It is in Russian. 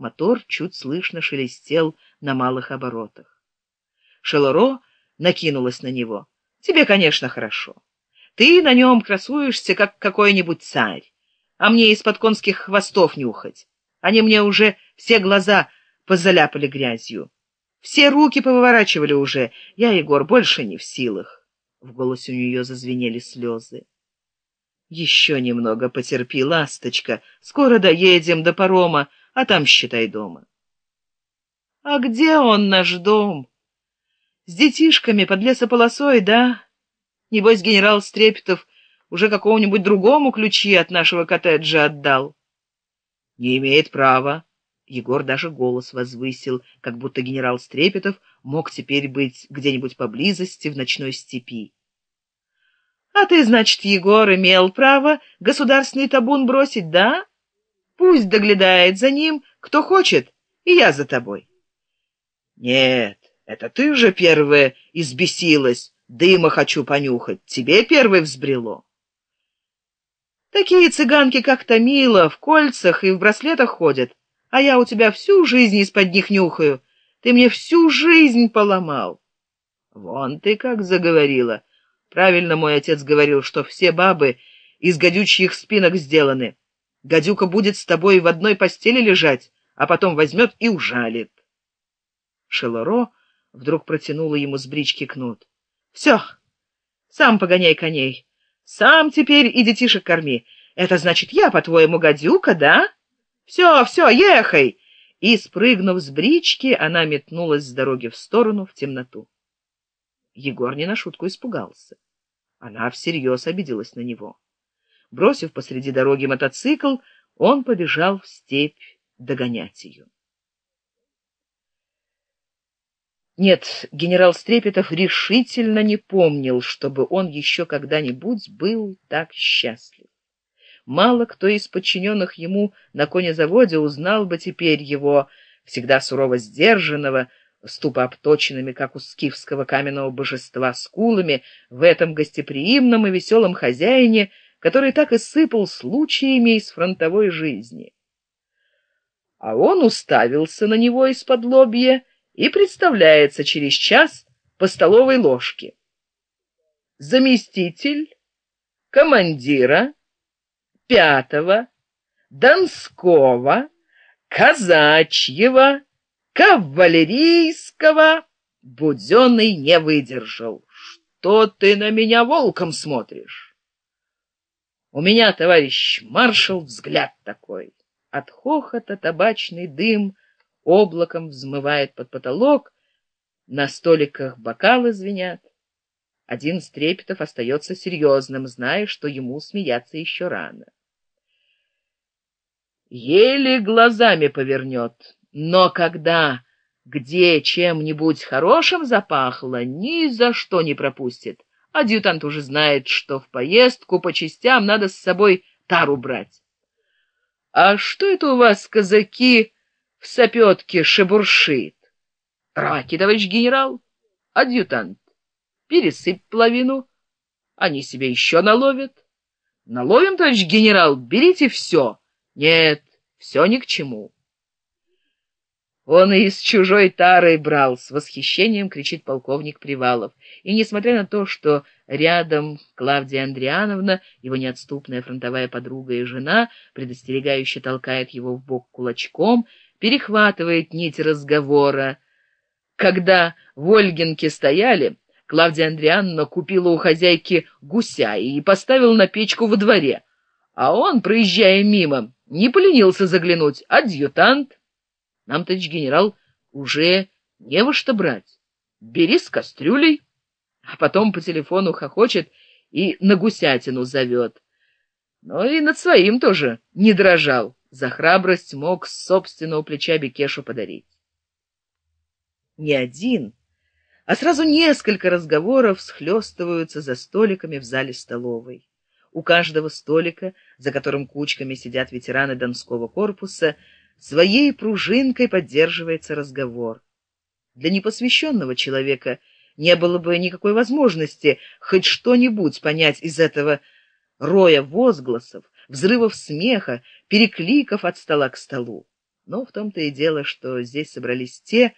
Мотор чуть слышно шелестел на малых оборотах. Шелоро накинулась на него. «Тебе, конечно, хорошо. Ты на нем красуешься, как какой-нибудь царь, а мне из-под конских хвостов нюхать. Они мне уже все глаза позаляпали грязью. Все руки повыворачивали уже. Я, Егор, больше не в силах». В голосе у нее зазвенели слезы. «Еще немного потерпи, ласточка. Скоро доедем до парома, а там считай дома». «А где он, наш дом?» «С детишками под лесополосой, да?» Небось, генерал Стрепетов уже какому-нибудь другому ключи от нашего коттеджа отдал. Не имеет права. Егор даже голос возвысил, как будто генерал Стрепетов мог теперь быть где-нибудь поблизости в ночной степи. А ты, значит, Егор, имел право государственный табун бросить, да? Пусть доглядает за ним, кто хочет, и я за тобой. Нет, это ты же первая избесилась, Дыма хочу понюхать. Тебе первый взбрело. Такие цыганки, как Томила, в кольцах и в браслетах ходят, а я у тебя всю жизнь из-под них нюхаю. Ты мне всю жизнь поломал. Вон ты как заговорила. Правильно мой отец говорил, что все бабы из гадючьих спинок сделаны. Гадюка будет с тобой в одной постели лежать, а потом возьмет и ужалит. Шелоро вдруг протянула ему с брички кнут. Все, сам погоняй коней. Сам теперь и детишек корми. Это значит, я, по-твоему, гадюка, да? Все, все, ехай!» И, спрыгнув с брички, она метнулась с дороги в сторону, в темноту. Егор не на шутку испугался. Она всерьез обиделась на него. Бросив посреди дороги мотоцикл, он побежал в степь догонять ее. Нет, генерал Стрепетов решительно не помнил, чтобы он еще когда-нибудь был так счастлив. Мало кто из подчиненных ему на конезаводе узнал бы теперь его, всегда сурово сдержанного, ступа обточенными, как у скифского каменного божества, скулами, в этом гостеприимном и веселом хозяине, который так и сыпал случаями из фронтовой жизни. А он уставился на него из-под лобья, и представляется через час по столовой ложке. Заместитель командира пятого Донского казачьего кавалерийского Буденный не выдержал. Что ты на меня волком смотришь? У меня, товарищ маршал, взгляд такой. От хохота табачный дым облаком взмывает под потолок, на столиках бокалы звенят. Один Стрепетов остается серьезным, зная, что ему смеяться еще рано. Еле глазами повернет, но когда где чем-нибудь хорошим запахло, ни за что не пропустит. Адъютант уже знает, что в поездку по частям надо с собой тару брать. — А что это у вас, казаки, в сапетке шебуршит. Раки, товарищ генерал, адъютант, пересыпь половину, они себе еще наловят. Наловим, товарищ генерал, берите все. Нет, все ни к чему. Он и из чужой тары брал, с восхищением кричит полковник Привалов. И несмотря на то, что рядом Клавдия Андриановна, его неотступная фронтовая подруга и жена, предостерегающе толкает его в бок кулачком, перехватывает нить разговора. Когда в Ольгинке стояли, Клавдия Андриановна купила у хозяйки гуся и поставила на печку во дворе, а он, проезжая мимо, не поленился заглянуть. Адъютант. Нам, товарищ генерал, уже не во что брать. Бери с кастрюлей, а потом по телефону хохочет и на гусятину зовет. Но и над своим тоже не дрожал за храбрость мог с собственного плеча Бекешу подарить. Не один, а сразу несколько разговоров схлестываются за столиками в зале столовой. У каждого столика, за которым кучками сидят ветераны Донского корпуса, своей пружинкой поддерживается разговор. Для непосвященного человека не было бы никакой возможности хоть что-нибудь понять из этого роя возгласов, взрывов смеха, перекликов от стола к столу. но в том-то и дело, что здесь собрались те,